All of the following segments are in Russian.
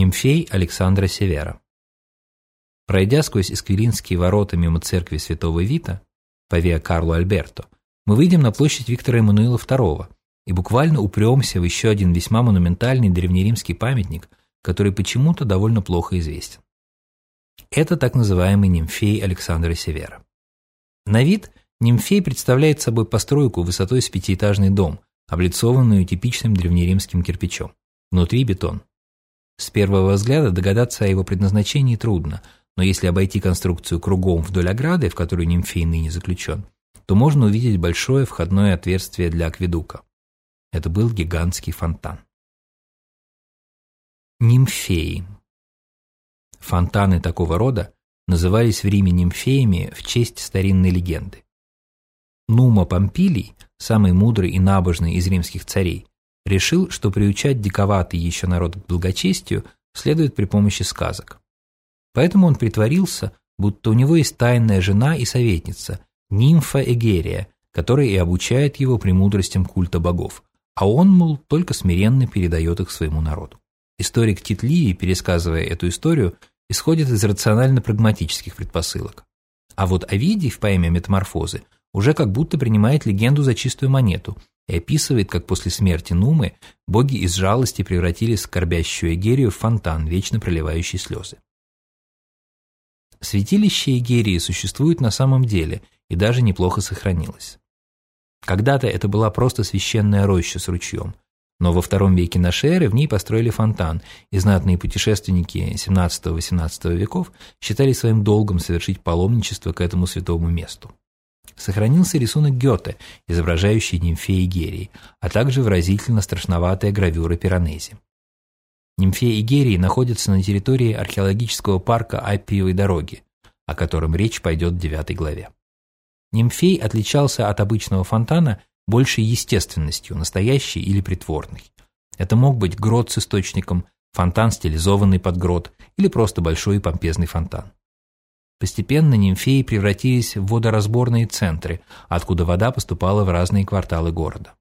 Нимфей Александра Севера. Пройдя сквозь Эсквилинские ворота мимо церкви святого Вита, по Виа Карлу Альберто, мы выйдем на площадь Виктора Эммануила II и буквально упремся в еще один весьма монументальный древнеримский памятник, который почему-то довольно плохо известен. Это так называемый нимфей Александра Севера. На вид нимфей представляет собой постройку высотой с пятиэтажный дом, облицованную типичным древнеримским кирпичом. Внутри бетон. С первого взгляда догадаться о его предназначении трудно, но если обойти конструкцию кругом вдоль ограды, в которую нимфей ныне заключен, то можно увидеть большое входное отверстие для акведука. Это был гигантский фонтан. Нимфеи. Фонтаны такого рода назывались в Риме нимфеями в честь старинной легенды. Нума Помпилий, самый мудрый и набожный из римских царей, решил, что приучать диковатый еще народ к благочестию следует при помощи сказок. Поэтому он притворился, будто у него есть тайная жена и советница, нимфа Эгерия, которая и обучает его премудростям культа богов, а он, мол, только смиренно передает их своему народу. Историк Тит Лии, пересказывая эту историю, исходит из рационально-прагматических предпосылок. А вот Овидий в поэме «Метаморфозы» уже как будто принимает легенду за чистую монету и описывает, как после смерти Нумы боги из жалости превратили скорбящую Эгерию в фонтан, вечно проливающий слезы. Святилище Эгерии существует на самом деле и даже неплохо сохранилось. Когда-то это была просто священная роща с ручьем, но во втором веке нашей эры в ней построили фонтан, и знатные путешественники XVII-XVIII веков считали своим долгом совершить паломничество к этому святому месту. Сохранился рисунок Гёте, изображающий нимфеи Герии, а также выразительно страшноватая гравюра Пиранези. Нимфеи Герии находятся на территории археологического парка Аппиевой дороги, о котором речь пойдет в девятой главе. Нимфей отличался от обычного фонтана большей естественностью, настоящей или притворной. Это мог быть грот с источником, фонтан, стилизованный под грот, или просто большой помпезный фонтан. Постепенно нимфеи превратились в водоразборные центры, откуда вода поступала в разные кварталы города.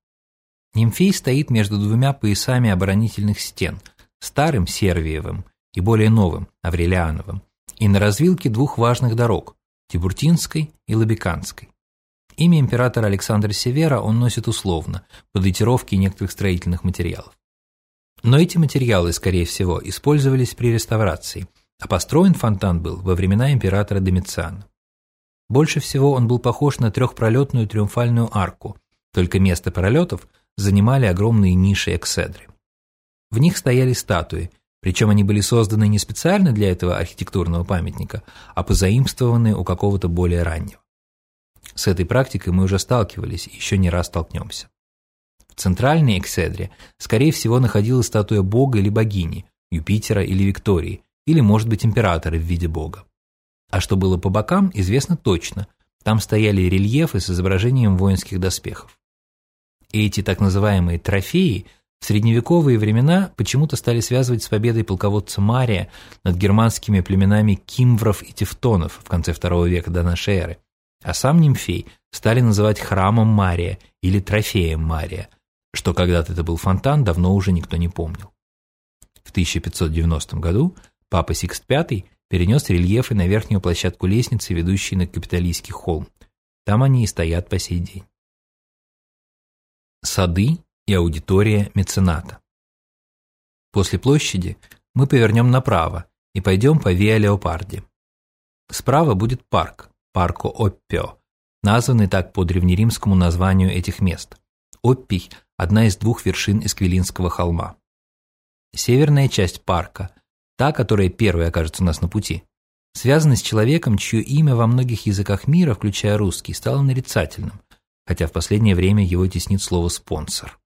Нимфей стоит между двумя поясами оборонительных стен, старым Сервиевым и более новым, Аврелиановым, и на развилке двух важных дорог – Тибуртинской и Лабиканской. Имя императора Александра Севера он носит условно, по датировке некоторых строительных материалов. Но эти материалы, скорее всего, использовались при реставрации, а построен фонтан был во времена императора Домициана. Больше всего он был похож на трехпролетную триумфальную арку, только место пролетов занимали огромные ниши экседры. В них стояли статуи, причем они были созданы не специально для этого архитектурного памятника, а позаимствованные у какого-то более раннего. С этой практикой мы уже сталкивались еще не раз столкнемся. В центральной экседре, скорее всего, находилась статуя бога или богини, Юпитера или Виктории, или, может быть, императора в виде бога. А что было по бокам, известно точно. Там стояли рельефы с изображением воинских доспехов. Эти так называемые трофеи в средневековые времена почему-то стали связывать с победой полководца Мария над германскими племенами кимвров и тевтонов в конце II века до нашей эры, а сам Нимфей стали называть храмом Мария или трофеем Мария, что когда-то это был фонтан, давно уже никто не помнил. В 1590 году папа Сикст V перенес рельефы на верхнюю площадку лестницы, ведущей на Капитолийский холм. Там они и стоят по сей день. Сады и аудитория мецената. После площади мы повернем направо и пойдем по Виа Леопарди. Справа будет парк, Парко Оппио, названный так по древнеримскому названию этих мест. Оппий – одна из двух вершин Эсквилинского холма. Северная часть парка, та, которая первой окажется у нас на пути, связана с человеком, чье имя во многих языках мира, включая русский, стало нарицательным, хотя в последнее время его теснит слово «спонсор».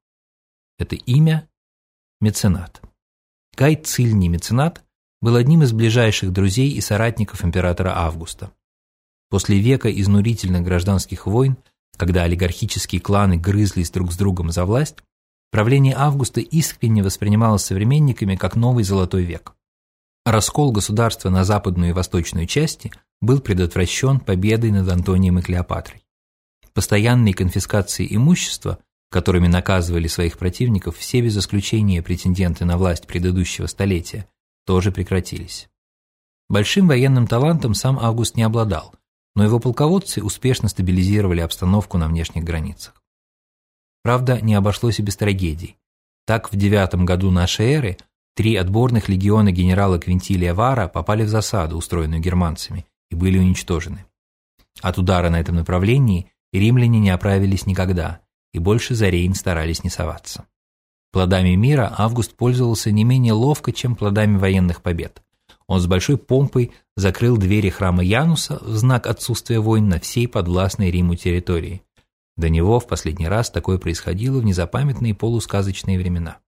Это имя – меценат. Гай Цильний меценат был одним из ближайших друзей и соратников императора Августа. После века изнурительных гражданских войн, когда олигархические кланы грызлись друг с другом за власть, правление Августа искренне воспринималось современниками как новый золотой век. Раскол государства на западную и восточную части был предотвращен победой над Антонием и Клеопатрой. Постоянные конфискации имущества, которыми наказывали своих противников все без исключения претенденты на власть предыдущего столетия, тоже прекратились. Большим военным талантом сам Август не обладал, но его полководцы успешно стабилизировали обстановку на внешних границах. Правда, не обошлось и без трагедий. Так, в девятом году нашей эры три отборных легиона генерала Квинтилия Вара попали в засаду, устроенную германцами, и были уничтожены. От удара на этом направлении римляне не оправились никогда, и больше за Рейн старались не соваться. Плодами мира Август пользовался не менее ловко, чем плодами военных побед. Он с большой помпой закрыл двери храма Януса в знак отсутствия войн на всей подвластной Риму территории. До него в последний раз такое происходило в незапамятные полусказочные времена.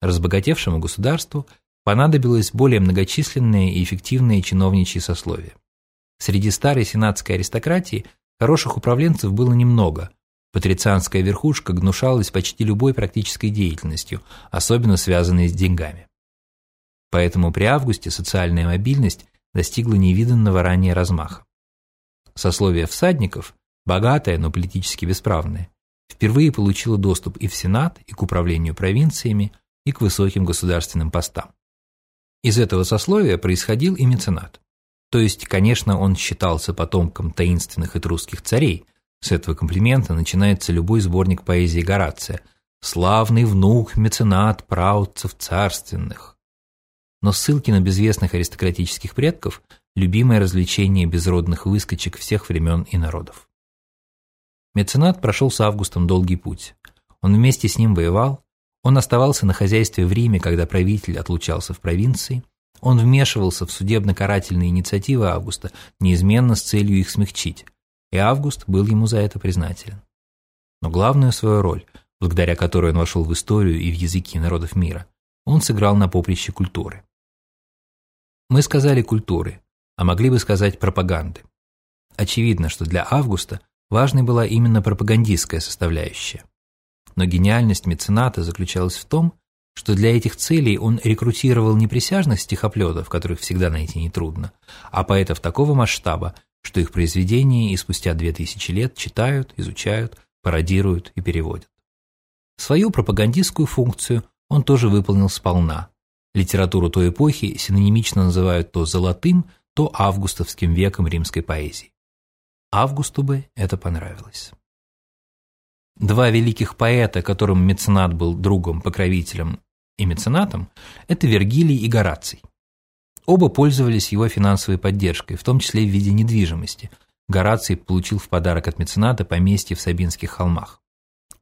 Разбогатевшему государству понадобилось более многочисленное и эффективное чиновничье сословие. Среди старой сенатской аристократии хороших управленцев было немного. Патрицианская верхушка гнушалась почти любой практической деятельностью, особенно связанной с деньгами. Поэтому при августе социальная мобильность достигла невиданного ранее размаха. Сословие всадников, богатое, но политически бесправное, впервые получило доступ и в Сенат, и к управлению провинциями, и к высоким государственным постам. Из этого сословия происходил и меценат. То есть, конечно, он считался потомком таинственных этрусских царей. С этого комплимента начинается любой сборник поэзии Горация. «Славный внук, меценат, праутцев царственных» но ссылки на безвестных аристократических предков – любимое развлечение безродных выскочек всех времен и народов. Меценат прошел с Августом долгий путь. Он вместе с ним воевал, он оставался на хозяйстве в Риме, когда правитель отлучался в провинции, он вмешивался в судебно-карательные инициативы Августа, неизменно с целью их смягчить, и Август был ему за это признателен. Но главную свою роль, благодаря которой он вошел в историю и в языки народов мира, он сыграл на поприще культуры. Мы сказали культуры, а могли бы сказать пропаганды. Очевидно, что для Августа важной была именно пропагандистская составляющая. Но гениальность мецената заключалась в том, что для этих целей он рекрутировал не присяжных стихоплетов, которых всегда найти нетрудно, а поэтов такого масштаба, что их произведения и спустя две тысячи лет читают, изучают, пародируют и переводят. Свою пропагандистскую функцию он тоже выполнил сполна, Литературу той эпохи синонимично называют то золотым, то августовским веком римской поэзии. Августу бы это понравилось. Два великих поэта, которым меценат был другом, покровителем и меценатом, это Вергилий и Гораций. Оба пользовались его финансовой поддержкой, в том числе в виде недвижимости. Гораций получил в подарок от мецената поместье в Сабинских холмах.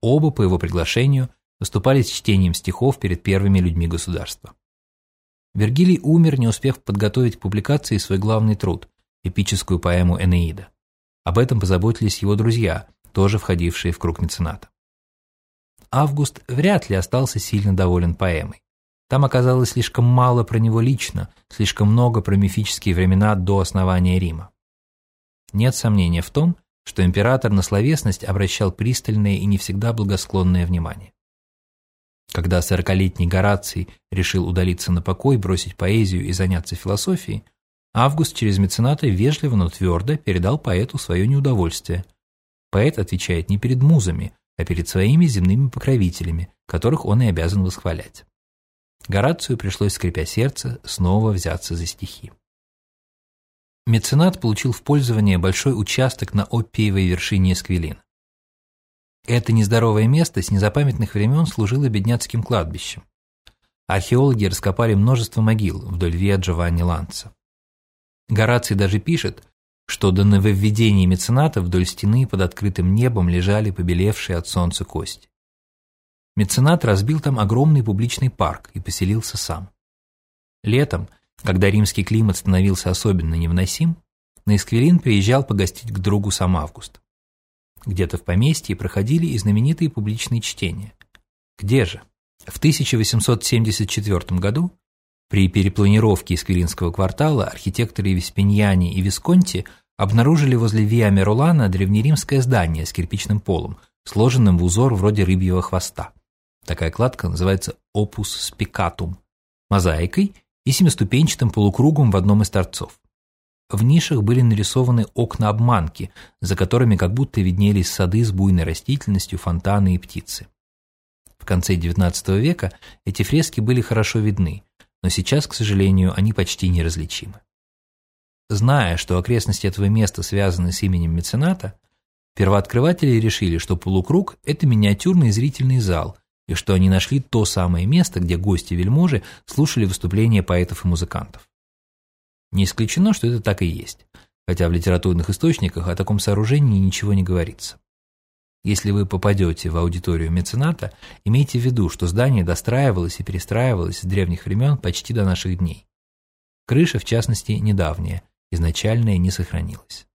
Оба, по его приглашению, выступали с чтением стихов перед первыми людьми государства. Вергилий умер, не успев подготовить к публикации свой главный труд – эпическую поэму «Энеида». Об этом позаботились его друзья, тоже входившие в круг мецената. Август вряд ли остался сильно доволен поэмой. Там оказалось слишком мало про него лично, слишком много про мифические времена до основания Рима. Нет сомнения в том, что император на словесность обращал пристальное и не всегда благосклонное внимание. Когда сорокалетний Гораций решил удалиться на покой, бросить поэзию и заняться философией, Август через мецената вежливо, но твердо передал поэту свое неудовольствие. Поэт отвечает не перед музами, а перед своими земными покровителями, которых он и обязан восхвалять. Горацию пришлось, скрипя сердце, снова взяться за стихи. Меценат получил в пользование большой участок на Оппиевой вершине Эсквилин. Это нездоровое место с незапамятных времен служило бедняцким кладбищем. Археологи раскопали множество могил вдоль Виа Джованни Ланца. Гораций даже пишет, что до нововведения мецената вдоль стены под открытым небом лежали побелевшие от солнца кости. Меценат разбил там огромный публичный парк и поселился сам. Летом, когда римский климат становился особенно невыносим, на Эсквилин приезжал погостить к другу сам Август. Где-то в поместье проходили и знаменитые публичные чтения. Где же? В 1874 году при перепланировке Исквилинского квартала архитекторы Веспиньяни и Висконти обнаружили возле Виа Мерулана древнеримское здание с кирпичным полом, сложенным в узор вроде рыбьего хвоста. Такая кладка называется «опус спикатум» – мозаикой и семиступенчатым полукругом в одном из торцов. В нишах были нарисованы окна-обманки, за которыми как будто виднелись сады с буйной растительностью, фонтаны и птицы. В конце XIX века эти фрески были хорошо видны, но сейчас, к сожалению, они почти неразличимы. Зная, что окрестности этого места связаны с именем мецената, первооткрыватели решили, что полукруг – это миниатюрный зрительный зал, и что они нашли то самое место, где гости-вельможи слушали выступления поэтов и музыкантов. Не исключено, что это так и есть, хотя в литературных источниках о таком сооружении ничего не говорится. Если вы попадете в аудиторию мецената, имейте в виду, что здание достраивалось и перестраивалось с древних времен почти до наших дней. Крыша, в частности, недавняя, изначальная не сохранилась.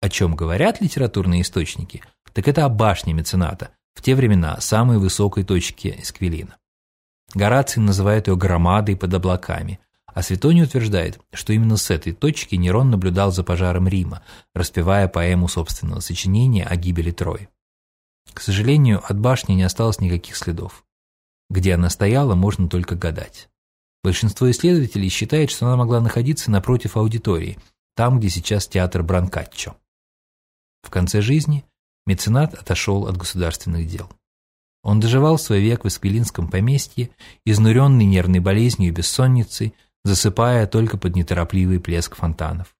О чем говорят литературные источники, так это о башне мецената, в те времена самой высокой точке Эсквилина. Гораций называет ее громадой под облаками, а Светоний утверждает, что именно с этой точки Нерон наблюдал за пожаром Рима, распевая поэму собственного сочинения о гибели Трои. К сожалению, от башни не осталось никаких следов. Где она стояла, можно только гадать. Большинство исследователей считает, что она могла находиться напротив аудитории, там, где сейчас театр Бранкаччо. В конце жизни меценат отошел от государственных дел. Он доживал свой век в Эсквилинском поместье, изнуренный нервной болезнью и бессонницей, засыпая только под неторопливый плеск фонтанов.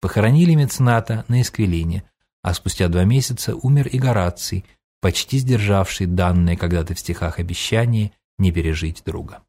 Похоронили мецената на Эсквилине, а спустя два месяца умер и Гораций, почти сдержавший данное когда-то в стихах обещание не пережить друга.